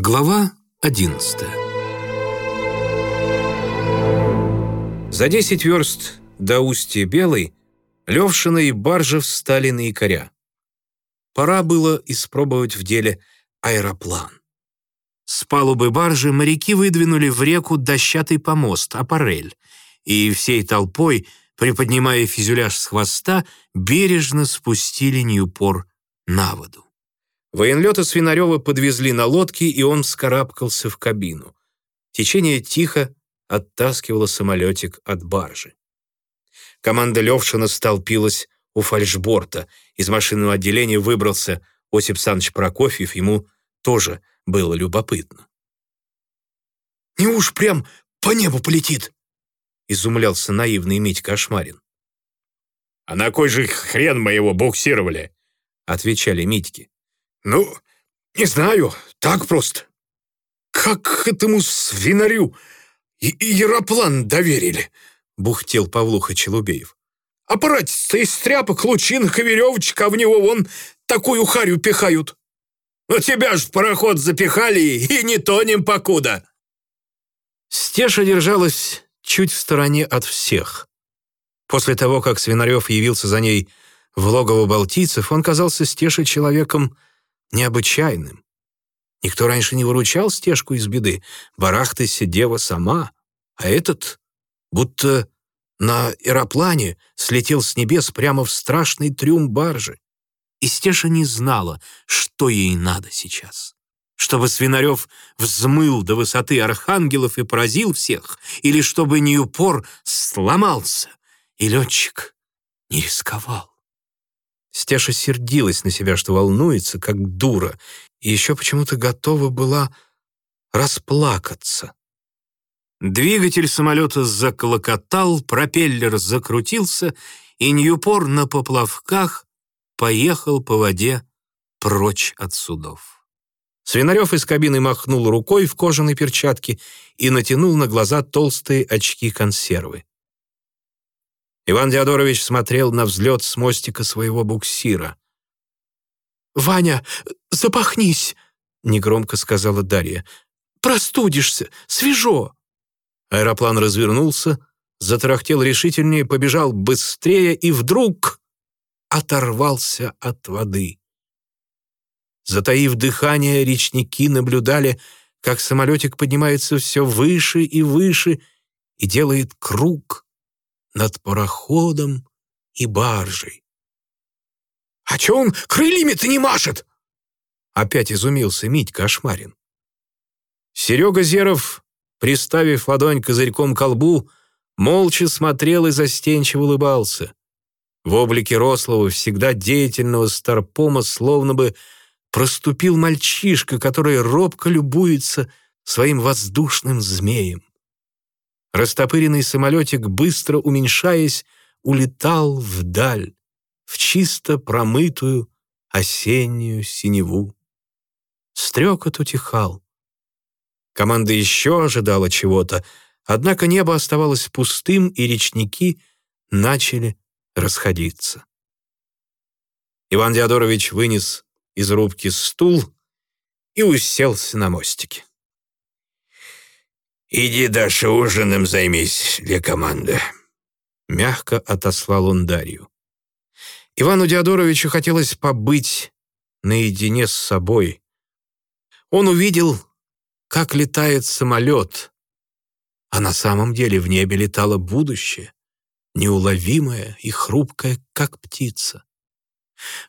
Глава 11 За десять верст до устья Белой Левшина и Баржев встали на якоря. Пора было испробовать в деле аэроплан. С палубы баржи моряки выдвинули в реку дощатый помост, аппарель, и всей толпой, приподнимая фюзеляж с хвоста, бережно спустили Ньюпор на воду. Военлета Свинарева подвезли на лодке, и он вскарабкался в кабину. Течение тихо оттаскивало самолетик от баржи. Команда Левшина столпилась у фальшборта. Из машинного отделения выбрался Осип Саныч Прокофьев, ему тоже было любопытно. «Не уж прям по небу полетит?» — изумлялся наивный Митька Кошмарин. «А на кой же хрен мы его буксировали?» — отвечали Митьки. «Ну, не знаю, так просто. Как этому свинарю и яроплан доверили?» — бухтел Павлуха Челубеев. «Аппаратец-то из тряпок, лучинок и веревочек, а в него вон такую харю пихают. Но тебя ж в пароход запихали, и не тонем покуда». Стеша держалась чуть в стороне от всех. После того, как Свинарев явился за ней в логово балтийцев, он казался Стеше человеком необычайным. Никто раньше не выручал стежку из беды. Барахтайся, дева, сама. А этот будто на аэроплане слетел с небес прямо в страшный трюм баржи. И Стеша не знала, что ей надо сейчас. Чтобы Свинарев взмыл до высоты архангелов и поразил всех, или чтобы Ньюпор сломался, и летчик не рисковал. Стеша сердилась на себя, что волнуется, как дура, и еще почему-то готова была расплакаться. Двигатель самолета заклокотал, пропеллер закрутился, и Ньюпор на поплавках поехал по воде прочь от судов. Свинарев из кабины махнул рукой в кожаной перчатке и натянул на глаза толстые очки консервы. Иван Диадорович смотрел на взлет с мостика своего буксира. «Ваня, запахнись!» — негромко сказала Дарья. «Простудишься! Свежо!» Аэроплан развернулся, затрахтел решительнее, побежал быстрее и вдруг оторвался от воды. Затаив дыхание, речники наблюдали, как самолетик поднимается все выше и выше и делает круг над пароходом и баржей. «А че он крыльями-то не машет?» Опять изумился Мить Кошмарин. Серега Зеров приставив ладонь козырьком к колбу, молча смотрел и застенчиво улыбался. В облике рослого, всегда деятельного старпома словно бы проступил мальчишка, который робко любуется своим воздушным змеем. Растопыренный самолетик, быстро уменьшаясь, улетал вдаль, в чисто промытую осеннюю синеву. Стрекот утихал. Команда еще ожидала чего-то, однако небо оставалось пустым, и речники начали расходиться. Иван Диадорович вынес из рубки стул и уселся на мостике. «Иди, Даша, ужином займись для команды», — мягко отослал он Дарью. Ивану Диадоровичу хотелось побыть наедине с собой. Он увидел как летает самолет, а на самом деле в небе летало будущее, неуловимое и хрупкое, как птица.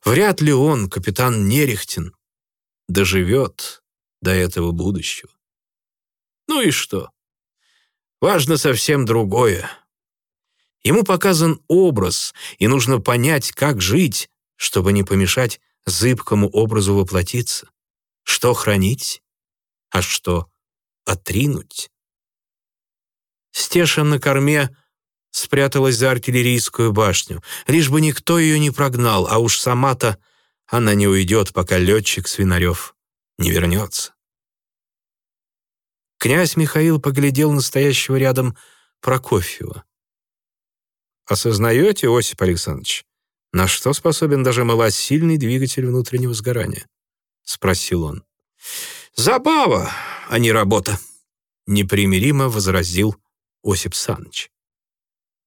Вряд ли он, капитан Нерехтин, доживет до этого будущего. Ну и что? Важно совсем другое. Ему показан образ, и нужно понять, как жить, чтобы не помешать зыбкому образу воплотиться. Что хранить, а что отринуть? Стеша на корме спряталась за артиллерийскую башню, лишь бы никто ее не прогнал, а уж сама-то она не уйдет, пока летчик Свинарев не вернется. Князь Михаил поглядел настоящего рядом Прокофьева. «Осознаете, Осип Александрович, на что способен даже малосильный двигатель внутреннего сгорания?» — спросил он. Забава, а не работа, непримиримо возразил Осип Саныч.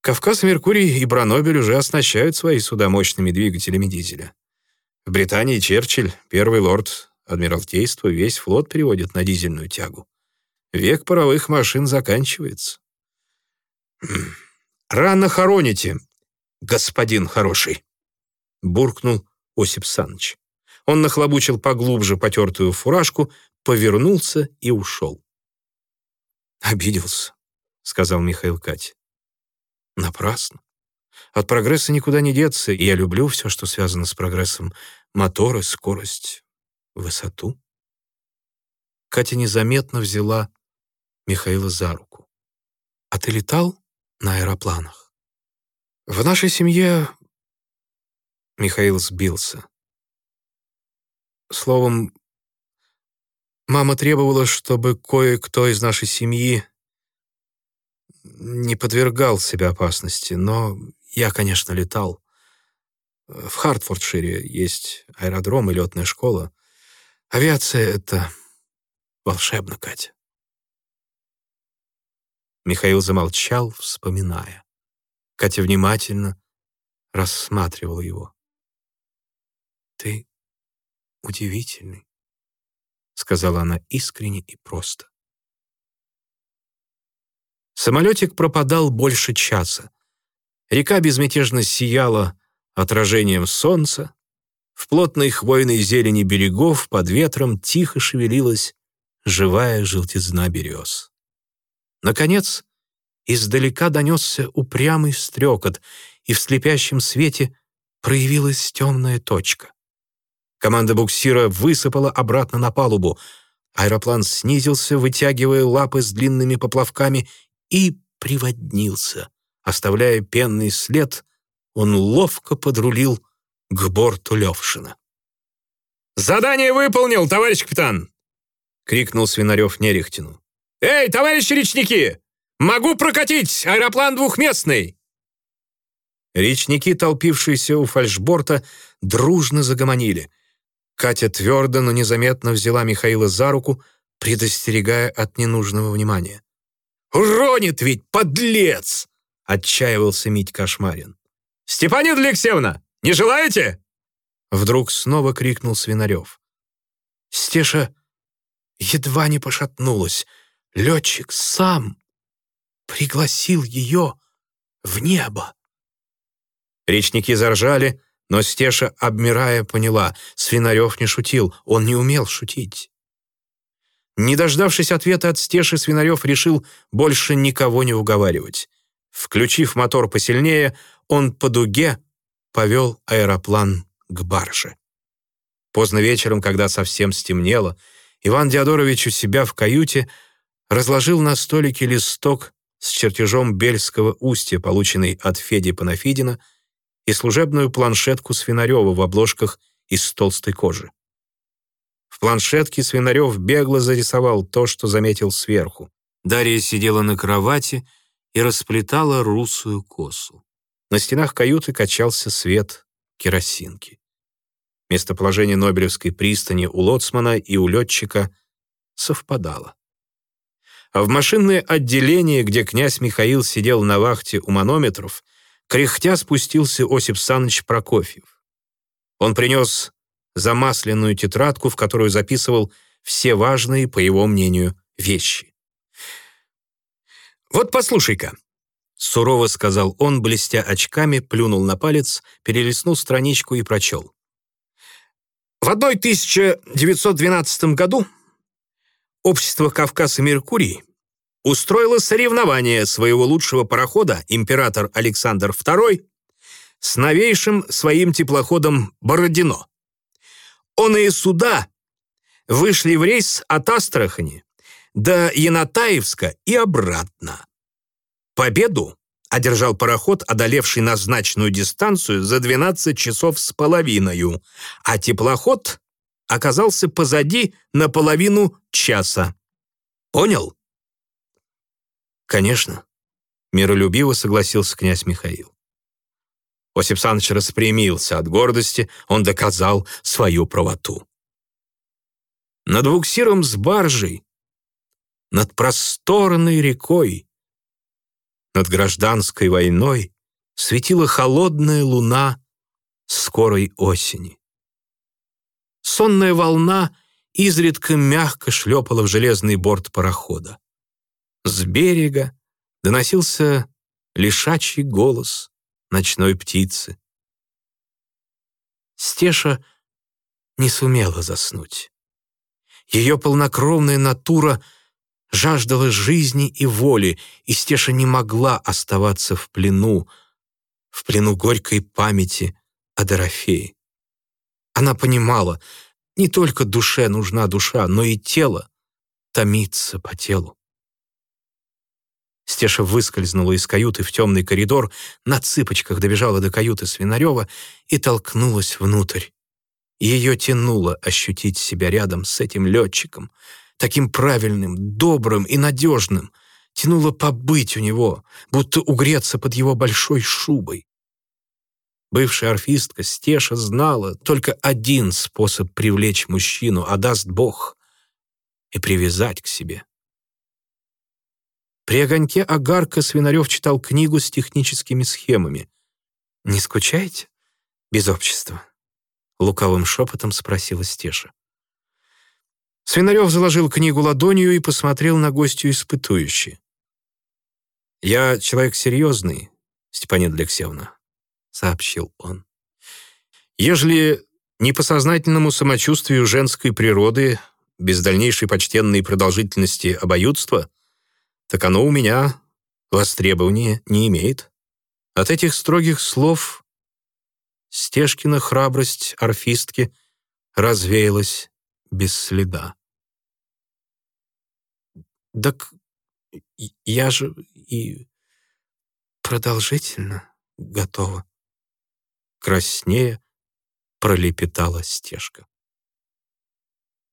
Кавказ, Меркурий и Бранобель уже оснащают свои суда мощными двигателями дизеля. В Британии Черчилль, первый лорд Адмиралтейства, весь флот переводит на дизельную тягу. Век паровых машин заканчивается. «Рано хороните, господин хороший», — буркнул Осип Саныч. Он нахлобучил поглубже потертую фуражку, повернулся и ушел. «Обиделся», — сказал Михаил Кать. «Напрасно. От прогресса никуда не деться, и я люблю все, что связано с прогрессом. Моторы, скорость, высоту». Катя незаметно взяла Михаила за руку. «А ты летал на аэропланах?» «В нашей семье...» Михаил сбился. Словом, мама требовала, чтобы кое-кто из нашей семьи не подвергал себя опасности, но я, конечно, летал. В Хартфордшире есть аэродром и летная школа. Авиация — это волшебно, Катя. Михаил замолчал, вспоминая. Катя внимательно рассматривала его. «Ты удивительный», — сказала она искренне и просто. Самолетик пропадал больше часа. Река безмятежно сияла отражением солнца. В плотной хвойной зелени берегов под ветром тихо шевелилась живая желтизна берез. Наконец, издалека донесся упрямый стрекот, и в слепящем свете проявилась темная точка. Команда буксира высыпала обратно на палубу. Аэроплан снизился, вытягивая лапы с длинными поплавками, и приводнился. Оставляя пенный след, он ловко подрулил к борту Левшина. «Задание выполнил, товарищ капитан!» — крикнул Свинарев Нерехтину. «Эй, товарищи речники! Могу прокатить! Аэроплан двухместный!» Речники, толпившиеся у фальшборта, дружно загомонили. Катя твердо, но незаметно взяла Михаила за руку, предостерегая от ненужного внимания. «Уронит ведь, подлец!» — отчаивался Мить Кошмарин. «Степанida Алексеевна, не желаете?» Вдруг снова крикнул Свинарев. Стеша едва не пошатнулась. Летчик сам пригласил ее в небо. Речники заржали, но Стеша, обмирая, поняла, Свинарев не шутил, он не умел шутить. Не дождавшись ответа от Стеши, Свинарев решил больше никого не уговаривать. Включив мотор посильнее, он по дуге повел аэроплан к барже. Поздно вечером, когда совсем стемнело, Иван Диадорович у себя в каюте разложил на столике листок с чертежом Бельского устья, полученный от Феди Панафидина, и служебную планшетку Свинарева в обложках из толстой кожи. В планшетке Свинарев бегло зарисовал то, что заметил сверху. Дарья сидела на кровати и расплетала русую косу. На стенах каюты качался свет керосинки. Местоположение Нобелевской пристани у лоцмана и у летчика совпадало. В машинное отделение, где князь Михаил сидел на вахте у манометров, кряхтя спустился Осип Саныч Прокофьев. Он принес замасленную тетрадку, в которую записывал все важные, по его мнению, вещи. «Вот послушай-ка», — сурово сказал он, блестя очками, плюнул на палец, перелистнул страничку и прочел. В 1912 году общество «Кавказ и Меркурий» устроило соревнование своего лучшего парохода император Александр II с новейшим своим теплоходом «Бородино». Оные суда вышли в рейс от Астрахани до Янатаевска и обратно. Победу одержал пароход, одолевший назначенную дистанцию за 12 часов с половиной, а теплоход оказался позади на половину часа. Понял? Конечно. Миролюбиво согласился князь Михаил. Осип Саныч распрямился от гордости, он доказал свою правоту. Над буксиром с баржей, над просторной рекой, над гражданской войной светила холодная луна скорой осени. Сонная волна изредка мягко шлепала в железный борт парохода. С берега доносился лишачий голос ночной птицы. Стеша не сумела заснуть. Ее полнокровная натура жаждала жизни и воли, и Стеша не могла оставаться в плену, в плену горькой памяти о Дорофее. Она понимала, не только душе нужна душа, но и тело томится по телу. Стеша выскользнула из каюты в темный коридор, на цыпочках добежала до каюты Свинарева и толкнулась внутрь. Ее тянуло ощутить себя рядом с этим летчиком, таким правильным, добрым и надежным. Тянуло побыть у него, будто угреться под его большой шубой. Бывшая орфистка Стеша знала только один способ привлечь мужчину, а даст Бог, и привязать к себе. При огоньке огарка Свинарев читал книгу с техническими схемами. «Не скучаете? Без общества?» Лукавым шепотом спросила Стеша. Свинарев заложил книгу ладонью и посмотрел на гостью испытующе. «Я человек серьезный, Степанина Алексеевна», — сообщил он. «Ежели не по сознательному самочувствию женской природы, без дальнейшей почтенной продолжительности обоюдства, так оно у меня востребования не имеет. От этих строгих слов Стешкина храбрость орфистки развеялась без следа. «Так я же и продолжительно готова», краснее пролепетала Стешка.